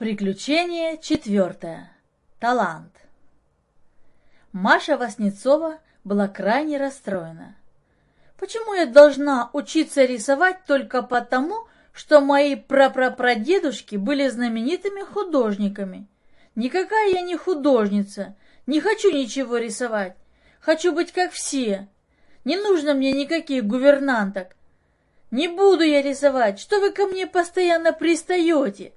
Приключение четвертое. Талант. Маша Васнецова была крайне расстроена. Почему я должна учиться рисовать только потому, что мои прапрапрадедушки были знаменитыми художниками? Никакая я не художница, не хочу ничего рисовать. Хочу быть как все. Не нужно мне никаких гувернанток. Не буду я рисовать, что вы ко мне постоянно пристаете?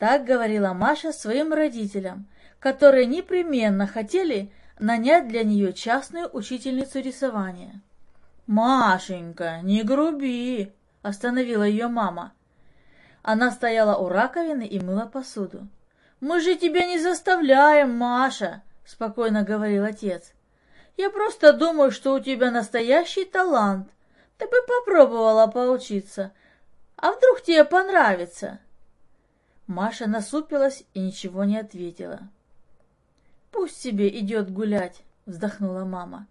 Так говорила Маша своим родителям, которые непременно хотели нанять для нее частную учительницу рисования. «Машенька, не груби!» – остановила ее мама. Она стояла у раковины и мыла посуду. «Мы же тебя не заставляем, Маша!» – спокойно говорил отец. «Я просто думаю, что у тебя настоящий талант. Ты бы попробовала поучиться. А вдруг тебе понравится?» Маша насупилась и ничего не ответила. «Пусть себе идет гулять», — вздохнула мама.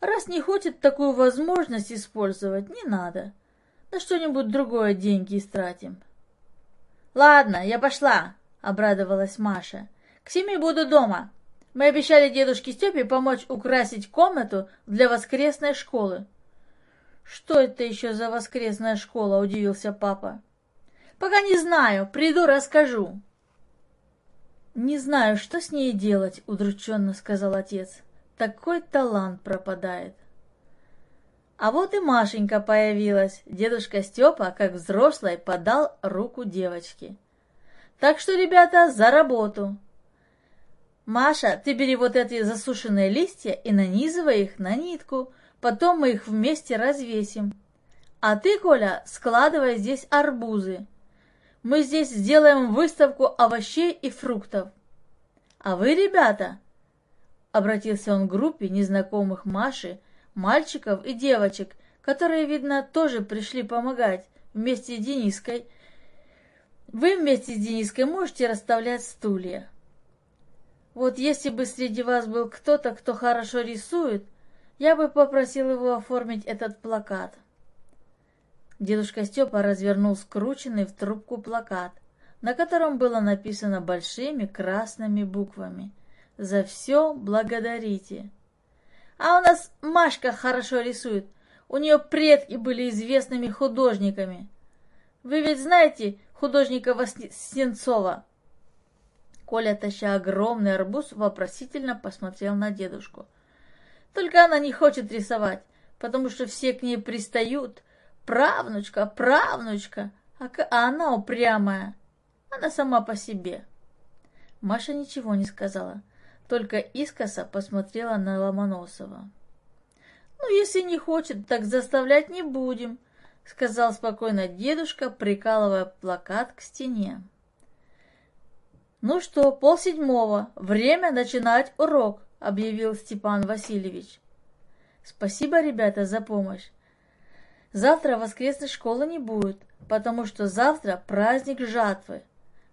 «Раз не хочет такую возможность использовать, не надо. На что-нибудь другое деньги истратим». «Ладно, я пошла», — обрадовалась Маша. «К семи буду дома. Мы обещали дедушке Степе помочь украсить комнату для воскресной школы». «Что это еще за воскресная школа?» — удивился папа. Пока не знаю, приду, расскажу. Не знаю, что с ней делать, удрученно сказал отец. Такой талант пропадает. А вот и Машенька появилась. Дедушка Степа, как взрослый, подал руку девочке. Так что, ребята, за работу. Маша, ты бери вот эти засушенные листья и нанизывай их на нитку. Потом мы их вместе развесим. А ты, Коля, складывай здесь арбузы. Мы здесь сделаем выставку овощей и фруктов. А вы, ребята, обратился он к группе незнакомых Маши, мальчиков и девочек, которые, видно, тоже пришли помогать вместе с Дениской. Вы вместе с Дениской можете расставлять стулья. Вот если бы среди вас был кто-то, кто хорошо рисует, я бы попросил его оформить этот плакат. Дедушка Степа развернул скрученный в трубку плакат, на котором было написано большими красными буквами «За все благодарите». «А у нас Машка хорошо рисует, у нее предки были известными художниками. Вы ведь знаете художника Воснецова?» Коля, таща огромный арбуз, вопросительно посмотрел на дедушку. «Только она не хочет рисовать, потому что все к ней пристают, правнучка, правнучка, а, а она упрямая, она сама по себе. Маша ничего не сказала, только искоса посмотрела на Ломоносова. «Ну, если не хочет, так заставлять не будем», — сказал спокойно дедушка, прикалывая плакат к стене. «Ну что, полседьмого, время начинать урок», — объявил Степан Васильевич. «Спасибо, ребята, за помощь. Завтра воскресной школы не будет, потому что завтра праздник жатвы,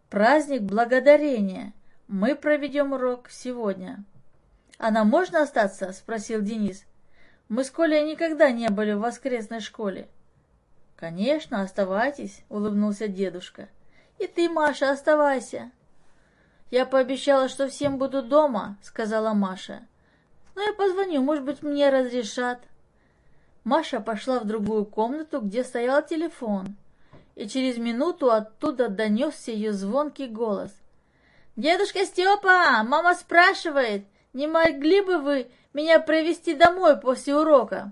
праздник благодарения. Мы проведем урок сегодня. «А нам можно остаться?» – спросил Денис. «Мы с Колей никогда не были в воскресной школе». «Конечно, оставайтесь», – улыбнулся дедушка. «И ты, Маша, оставайся». «Я пообещала, что всем буду дома», – сказала Маша. «Но я позвоню, может быть, мне разрешат». Маша пошла в другую комнату, где стоял телефон, и через минуту оттуда донесся ее звонкий голос. «Дедушка Степа, мама спрашивает, не могли бы вы меня провести домой после урока?»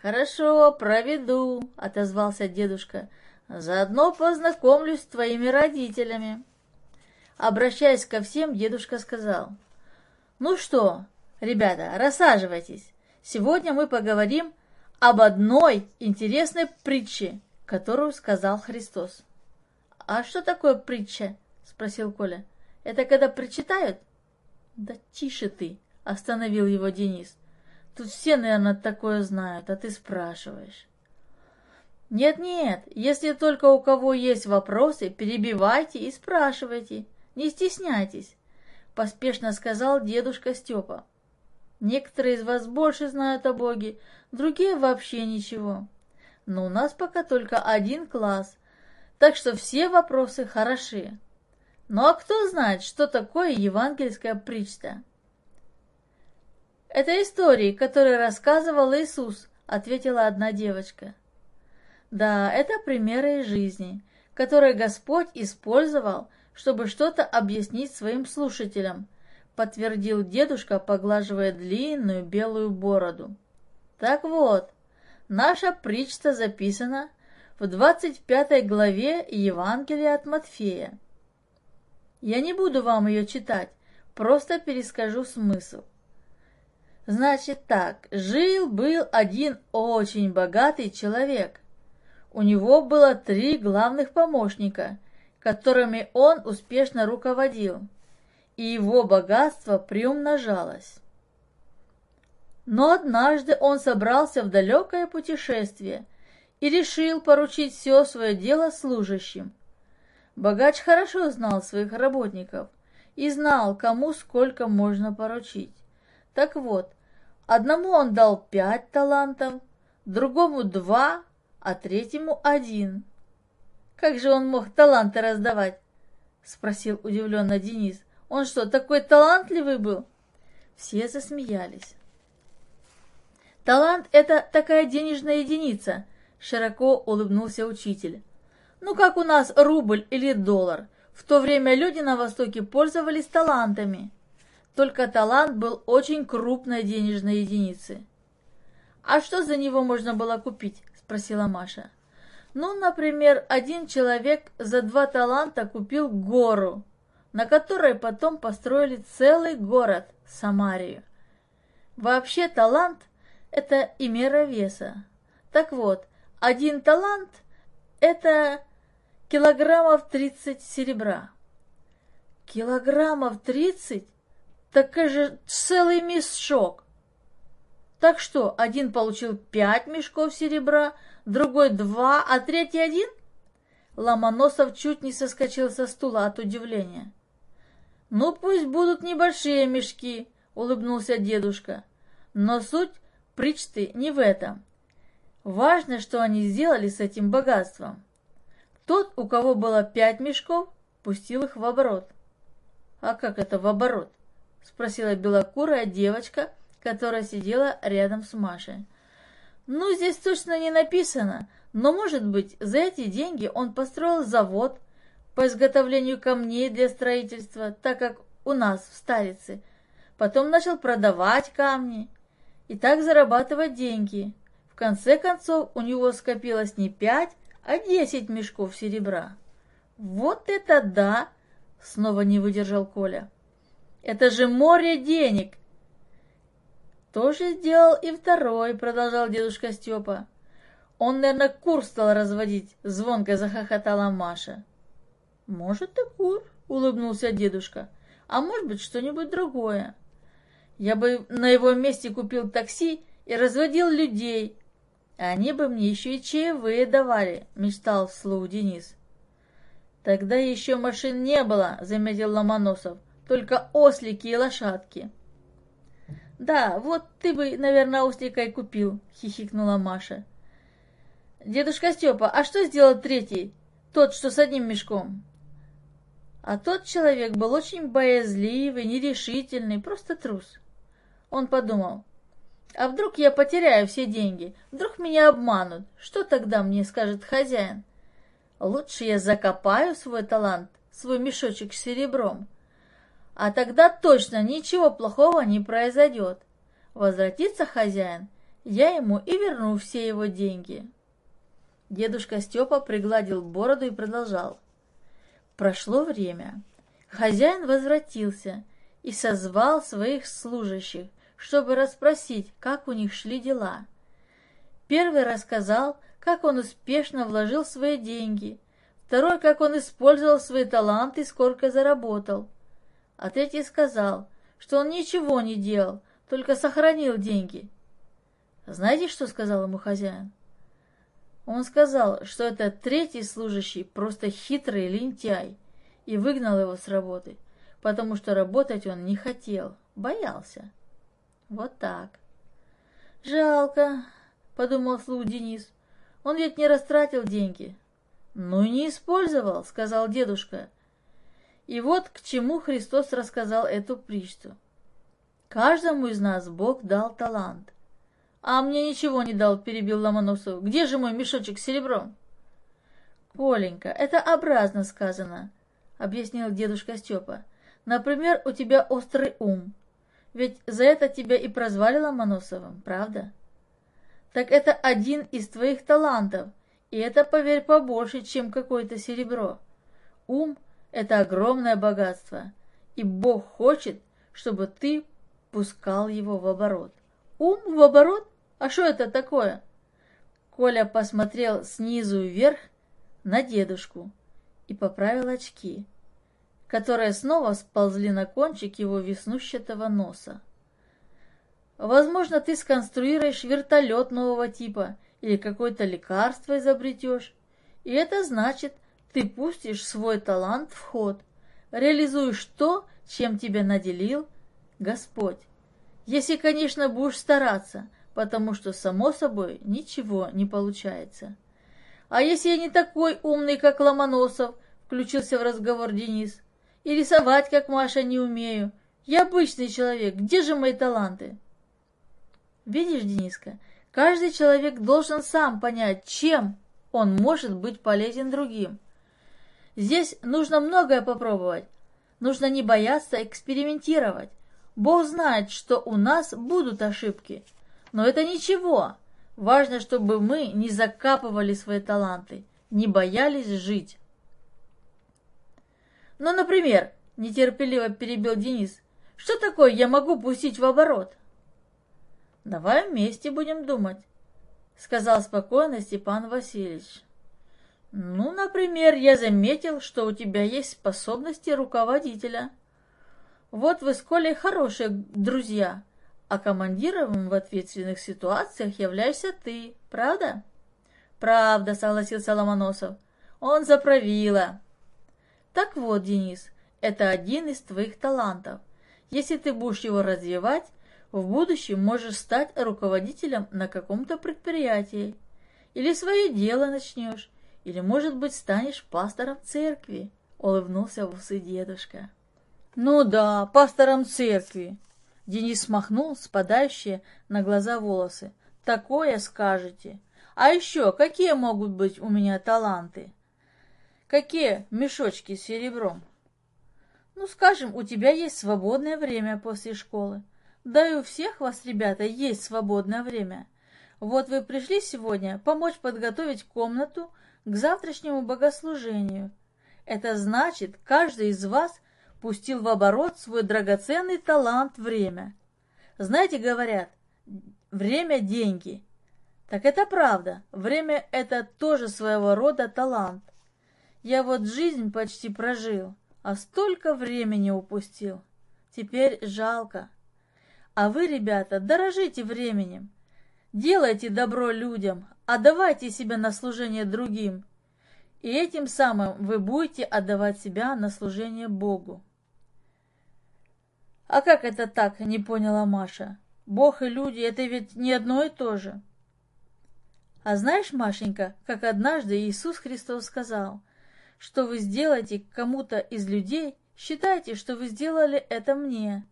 «Хорошо, проведу», — отозвался дедушка. «Заодно познакомлюсь с твоими родителями». Обращаясь ко всем, дедушка сказал. «Ну что, ребята, рассаживайтесь. Сегодня мы поговорим об одной интересной притче, которую сказал Христос. «А что такое притча?» – спросил Коля. «Это когда прочитают?» «Да тише ты!» – остановил его Денис. «Тут все, наверное, такое знают, а ты спрашиваешь». «Нет-нет, если только у кого есть вопросы, перебивайте и спрашивайте, не стесняйтесь», – поспешно сказал дедушка Степа. Некоторые из вас больше знают о Боге, другие вообще ничего. Но у нас пока только один класс, так что все вопросы хороши. Ну а кто знает, что такое евангельская притча? Это истории, которые рассказывал Иисус, ответила одна девочка. Да, это примеры из жизни, которые Господь использовал, чтобы что-то объяснить своим слушателям, подтвердил дедушка, поглаживая длинную белую бороду. Так вот, наша притча записана в 25 главе Евангелия от Матфея. Я не буду вам ее читать, просто перескажу смысл. Значит так, жил-был один очень богатый человек. У него было три главных помощника, которыми он успешно руководил, и его богатство приумножалось. Но однажды он собрался в далекое путешествие и решил поручить все свое дело служащим. Богач хорошо знал своих работников и знал, кому сколько можно поручить. Так вот, одному он дал пять талантов, другому два, а третьему один. Как же он мог таланты раздавать? Спросил удивленно Денис. Он что, такой талантливый был? Все засмеялись. Талант – это такая денежная единица, широко улыбнулся учитель. Ну, как у нас рубль или доллар. В то время люди на Востоке пользовались талантами. Только талант был очень крупной денежной единицей. «А что за него можно было купить?» – спросила Маша. «Ну, например, один человек за два таланта купил гору, на которой потом построили целый город – Самарию. Вообще талант – это и мера веса. Так вот, один талант – это килограммов тридцать серебра. Килограммов тридцать? Так же целый мешок. Так что, один получил пять мешков серебра, другой два, а третий один? Ломоносов чуть не соскочил со стула от удивления. «Ну, пусть будут небольшие мешки», — улыбнулся дедушка. «Но суть причты не в этом. Важно, что они сделали с этим богатством. Тот, у кого было пять мешков, пустил их в оборот». «А как это в оборот?» — спросила белокурая девочка, которая сидела рядом с Машей. «Ну, здесь точно не написано, но, может быть, за эти деньги он построил завод по изготовлению камней для строительства, так как у нас в Старице. Потом начал продавать камни и так зарабатывать деньги. В конце концов, у него скопилось не пять, а десять мешков серебра». «Вот это да!» — снова не выдержал Коля. Это же море денег!» «Тоже сделал и второй», — продолжал дедушка Степа. «Он, наверное, кур стал разводить», — звонко захохотала Маша. «Может, и кур», — улыбнулся дедушка. «А может быть, что-нибудь другое. Я бы на его месте купил такси и разводил людей. Они бы мне еще и чаевые давали», — мечтал вслух Денис. «Тогда еще машин не было», — заметил Ломоносов только ослики и лошадки. «Да, вот ты бы, наверное, ослика и купил», — хихикнула Маша. «Дедушка Степа, а что сделал третий, тот, что с одним мешком?» А тот человек был очень боязливый, нерешительный, просто трус. Он подумал, а вдруг я потеряю все деньги, вдруг меня обманут, что тогда мне скажет хозяин? Лучше я закопаю свой талант, свой мешочек с серебром, а тогда точно ничего плохого не произойдет. Возвратится хозяин, я ему и верну все его деньги. Дедушка Степа пригладил бороду и продолжал. Прошло время. Хозяин возвратился и созвал своих служащих, чтобы расспросить, как у них шли дела. Первый рассказал, как он успешно вложил свои деньги, второй, как он использовал свои таланты и сколько заработал – а третий сказал, что он ничего не делал, только сохранил деньги. Знаете, что сказал ему хозяин? Он сказал, что этот третий служащий просто хитрый лентяй и выгнал его с работы, потому что работать он не хотел, боялся. Вот так. Жалко, подумал слух Денис. Он ведь не растратил деньги. «Ну и не использовал», — сказал дедушка. И вот к чему Христос рассказал эту притчу. Каждому из нас Бог дал талант. «А мне ничего не дал», — перебил Ломоносов. «Где же мой мешочек с серебром?» «Коленька, это образно сказано», — объяснил дедушка Степа. «Например, у тебя острый ум. Ведь за это тебя и прозвали Ломоносовым, правда?» «Так это один из твоих талантов, и это, поверь, побольше, чем какое-то серебро. Ум — это огромное богатство, и Бог хочет, чтобы ты пускал его в оборот. Ум в оборот? А что это такое? Коля посмотрел снизу вверх на дедушку и поправил очки, которые снова сползли на кончик его веснущатого носа. Возможно, ты сконструируешь вертолет нового типа или какое-то лекарство изобретешь, и это значит, ты пустишь свой талант в ход, реализуешь то, чем тебя наделил Господь. Если, конечно, будешь стараться, потому что, само собой, ничего не получается. А если я не такой умный, как Ломоносов, включился в разговор Денис, и рисовать, как Маша, не умею. Я обычный человек, где же мои таланты? Видишь, Дениска, каждый человек должен сам понять, чем он может быть полезен другим. Здесь нужно многое попробовать. Нужно не бояться экспериментировать. Бог знает, что у нас будут ошибки. Но это ничего. Важно, чтобы мы не закапывали свои таланты, не боялись жить. Ну, например, нетерпеливо перебил Денис, что такое я могу пустить в оборот? Давай вместе будем думать, сказал спокойно Степан Васильевич. Ну, например, я заметил, что у тебя есть способности руководителя. Вот вы с Колей хорошие друзья, а командиром в ответственных ситуациях являешься ты, правда? Правда, согласился Ломоносов. Он заправила. Так вот, Денис, это один из твоих талантов. Если ты будешь его развивать, в будущем можешь стать руководителем на каком-то предприятии. Или свое дело начнешь, или, может быть, станешь пастором церкви, улыбнулся в усы дедушка. «Ну да, пастором церкви!» Денис смахнул спадающие на глаза волосы. «Такое скажете! А еще какие могут быть у меня таланты?» «Какие мешочки с серебром?» «Ну, скажем, у тебя есть свободное время после школы. Да и у всех вас, ребята, есть свободное время. Вот вы пришли сегодня помочь подготовить комнату к завтрашнему богослужению. Это значит, каждый из вас – пустил в оборот свой драгоценный талант время. Знаете, говорят, время – деньги. Так это правда, время – это тоже своего рода талант. Я вот жизнь почти прожил, а столько времени упустил. Теперь жалко. А вы, ребята, дорожите временем. Делайте добро людям, отдавайте себя на служение другим. И этим самым вы будете отдавать себя на служение Богу. «А как это так?» — не поняла Маша. «Бог и люди — это ведь не одно и то же». А знаешь, Машенька, как однажды Иисус Христос сказал, что вы сделаете кому-то из людей, считайте, что вы сделали это мне.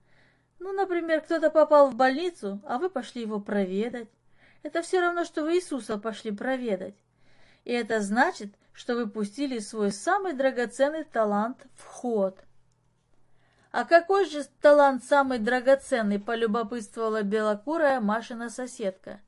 Ну, например, кто-то попал в больницу, а вы пошли его проведать. Это все равно, что вы Иисуса пошли проведать. И это значит, что вы пустили свой самый драгоценный талант в ход – «А какой же талант самый драгоценный?» – полюбопытствовала белокурая Машина соседка.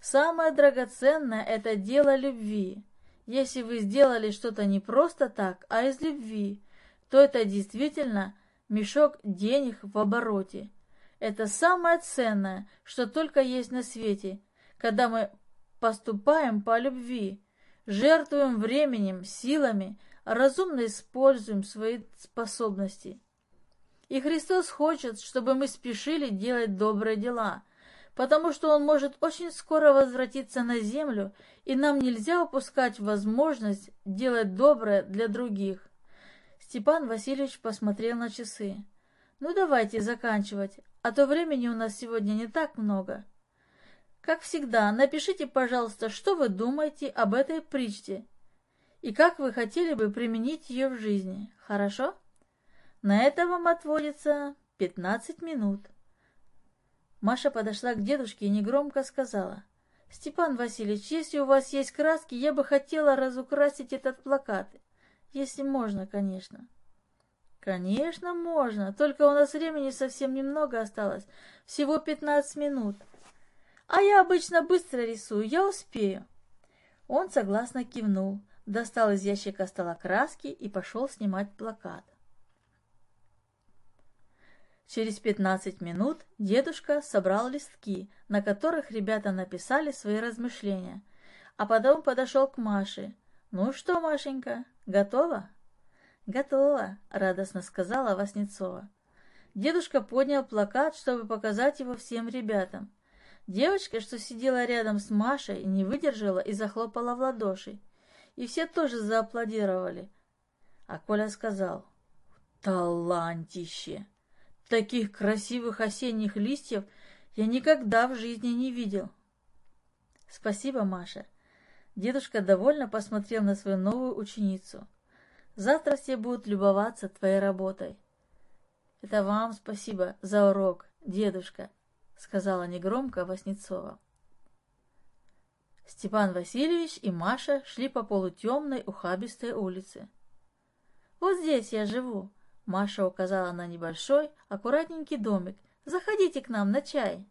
«Самое драгоценное – это дело любви. Если вы сделали что-то не просто так, а из любви, то это действительно мешок денег в обороте. Это самое ценное, что только есть на свете, когда мы поступаем по любви, жертвуем временем, силами, разумно используем свои способности». И Христос хочет, чтобы мы спешили делать добрые дела, потому что Он может очень скоро возвратиться на землю, и нам нельзя упускать возможность делать доброе для других. Степан Васильевич посмотрел на часы. «Ну, давайте заканчивать, а то времени у нас сегодня не так много». Как всегда, напишите, пожалуйста, что вы думаете об этой притче. и как вы хотели бы применить ее в жизни, хорошо? На это вам отводится 15 минут. Маша подошла к дедушке и негромко сказала, «Степан Васильевич, если у вас есть краски, я бы хотела разукрасить этот плакат. Если можно, конечно». «Конечно, можно, только у нас времени совсем немного осталось, всего 15 минут. А я обычно быстро рисую, я успею». Он согласно кивнул, достал из ящика стола краски и пошел снимать плакат. Через пятнадцать минут дедушка собрал листки, на которых ребята написали свои размышления, а потом подошел к Маше. «Ну что, Машенька, готова?» «Готова», — радостно сказала Васнецова. Дедушка поднял плакат, чтобы показать его всем ребятам. Девочка, что сидела рядом с Машей, не выдержала и захлопала в ладоши. И все тоже зааплодировали. А Коля сказал, «Талантище!» Таких красивых осенних листьев я никогда в жизни не видел. Спасибо, Маша. Дедушка довольно посмотрел на свою новую ученицу. Завтра все будут любоваться твоей работой. Это вам спасибо за урок, дедушка, сказала негромко Васнецова. Степан Васильевич и Маша шли по полутемной ухабистой улице. «Вот здесь я живу», Маша указала на небольшой, аккуратненький домик. «Заходите к нам на чай».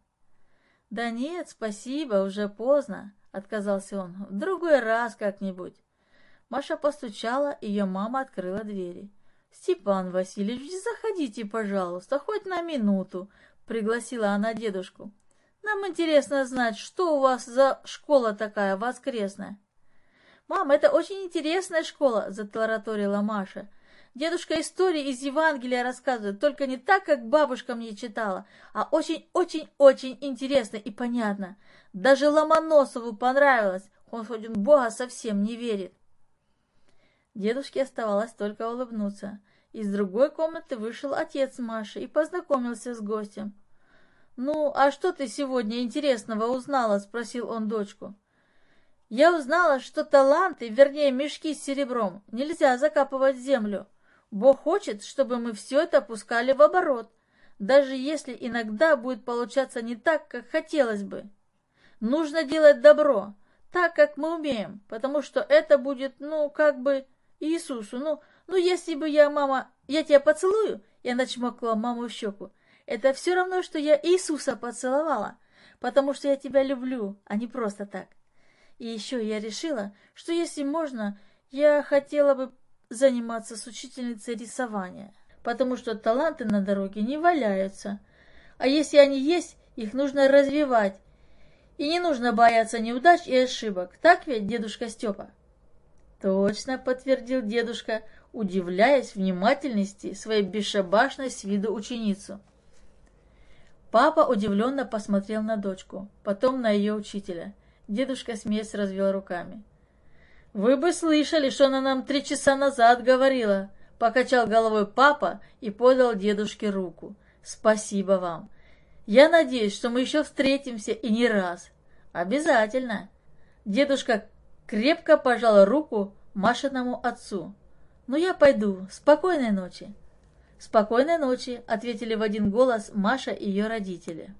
«Да нет, спасибо, уже поздно», — отказался он. «В другой раз как-нибудь». Маша постучала, ее мама открыла двери. «Степан Васильевич, заходите, пожалуйста, хоть на минуту», — пригласила она дедушку. «Нам интересно знать, что у вас за школа такая воскресная». «Мам, это очень интересная школа», — затараторила Маша. Дедушка истории из Евангелия рассказывает, только не так, как бабушка мне читала, а очень-очень-очень интересно и понятно. Даже Ломоносову понравилось, он хоть в Бога совсем не верит. Дедушке оставалось только улыбнуться. Из другой комнаты вышел отец Маши и познакомился с гостем. «Ну, а что ты сегодня интересного узнала?» – спросил он дочку. «Я узнала, что таланты, вернее мешки с серебром, нельзя закапывать в землю. Бог хочет, чтобы мы все это пускали в оборот, даже если иногда будет получаться не так, как хотелось бы. Нужно делать добро, так, как мы умеем, потому что это будет, ну, как бы Иисусу. Ну, ну если бы я, мама, я тебя поцелую, я начмокла маму в щеку, это все равно, что я Иисуса поцеловала, потому что я тебя люблю, а не просто так. И еще я решила, что если можно, я хотела бы заниматься с учительницей рисования, потому что таланты на дороге не валяются. А если они есть, их нужно развивать. И не нужно бояться неудач и ошибок. Так ведь, дедушка Степа? Точно, подтвердил дедушка, удивляясь внимательности своей бесшабашной с виду ученицу. Папа удивленно посмотрел на дочку, потом на ее учителя. Дедушка смеясь развел руками. «Вы бы слышали, что она нам три часа назад говорила!» Покачал головой папа и подал дедушке руку. «Спасибо вам! Я надеюсь, что мы еще встретимся и не раз. Обязательно!» Дедушка крепко пожал руку Машиному отцу. «Ну, я пойду. Спокойной ночи!» «Спокойной ночи!» — ответили в один голос Маша и ее родители.